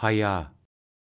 系啊。